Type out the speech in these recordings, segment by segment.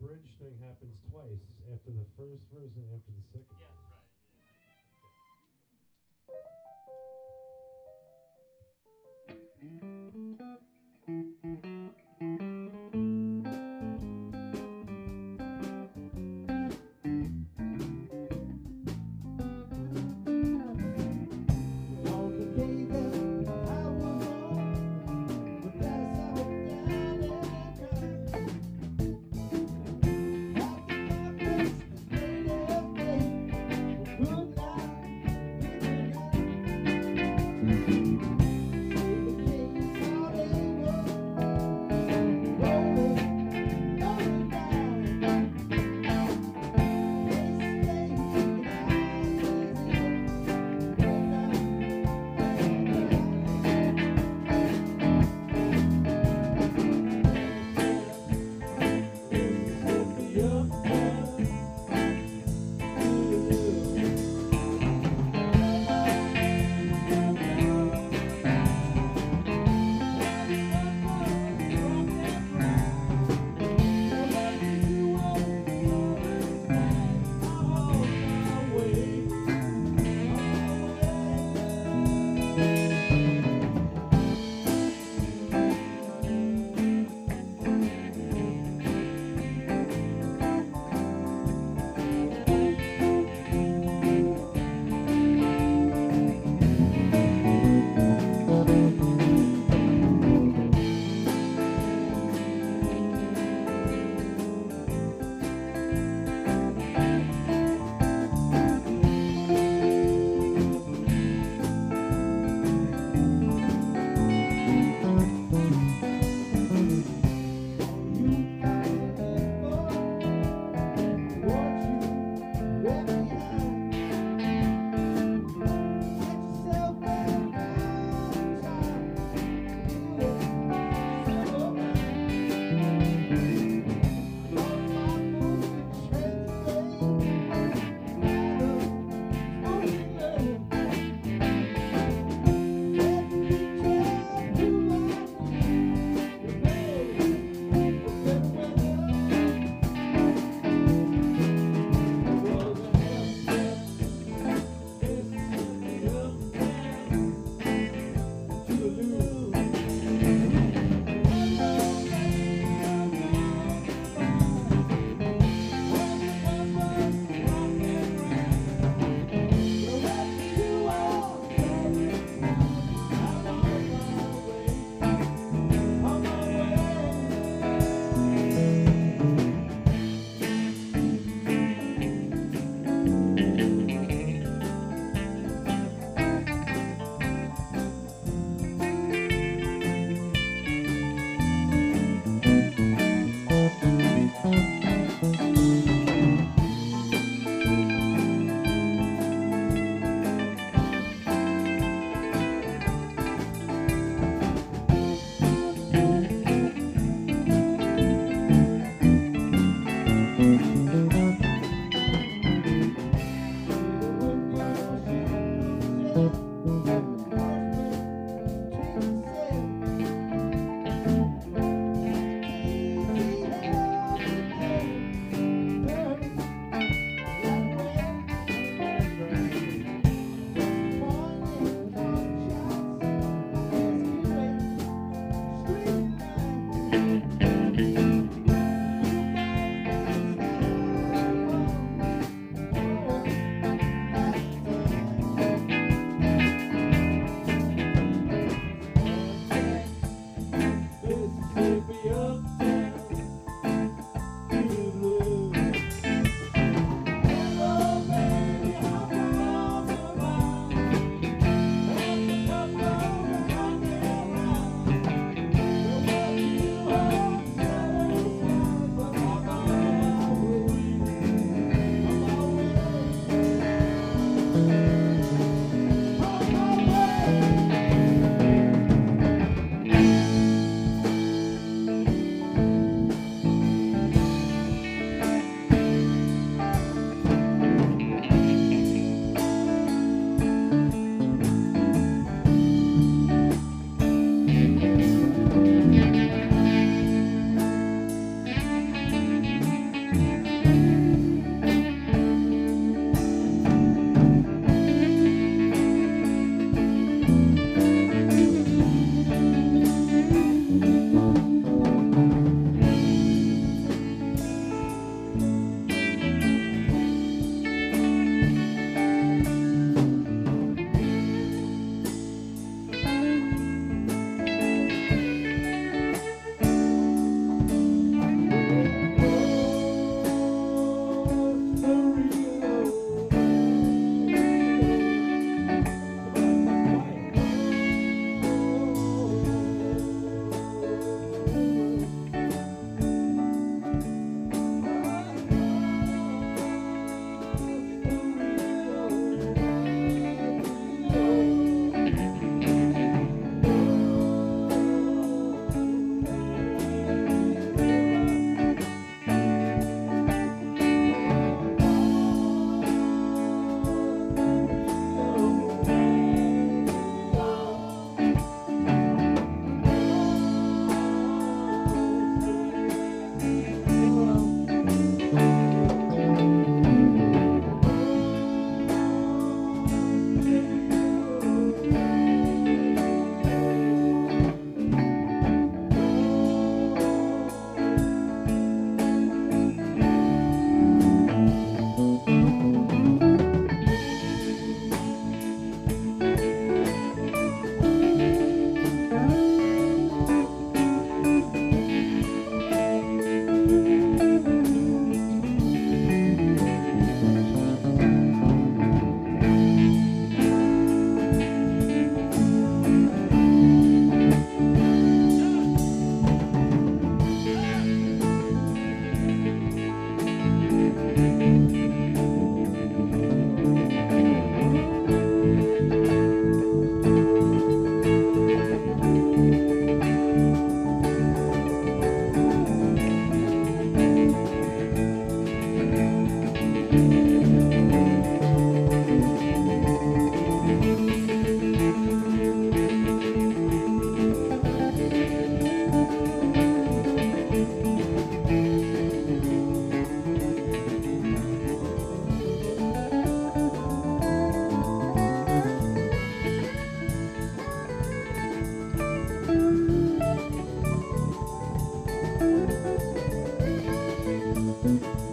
bridge thing happens twice after the first verse and after the second. Yes. Thank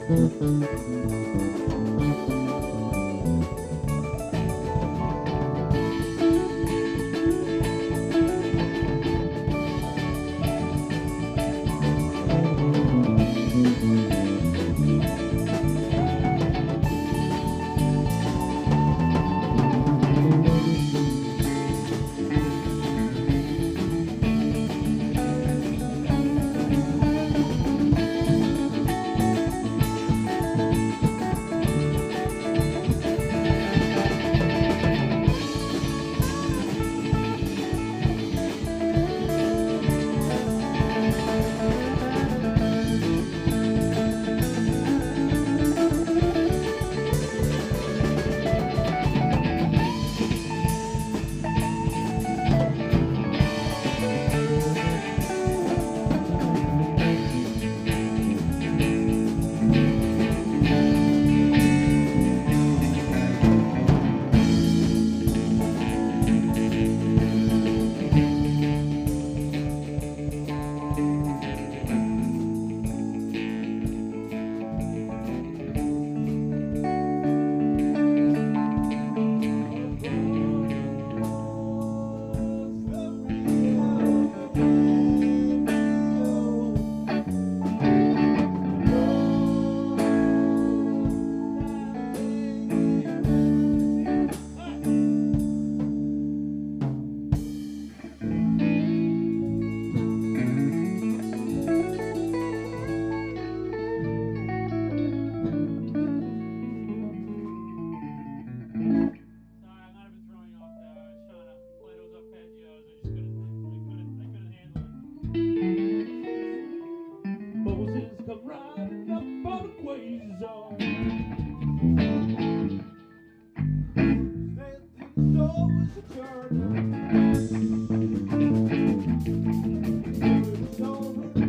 mm -hmm. you. Was over,